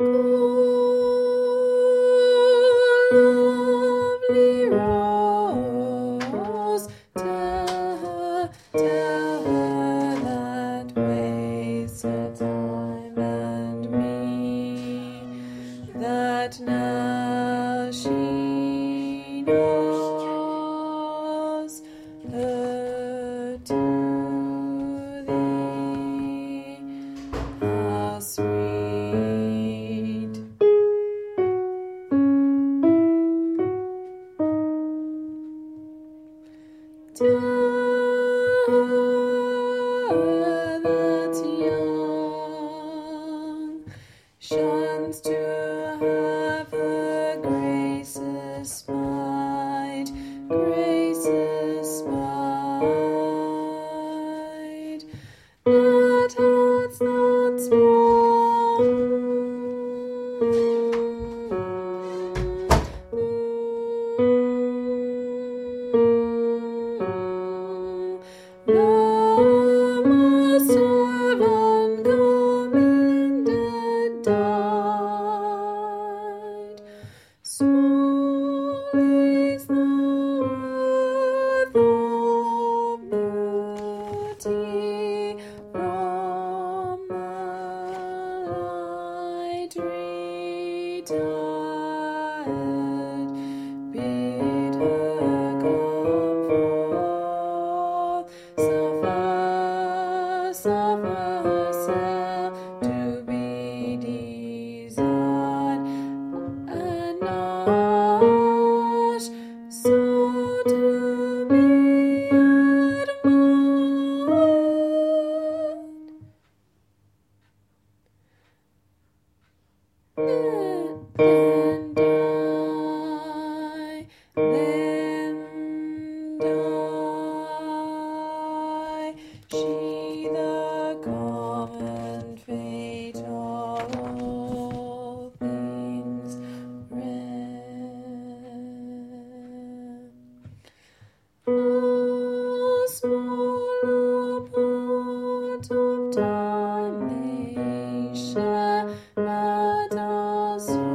Ooh. shines to have the graces spied, graces spied. Not hearts, not small. and then die. She doors.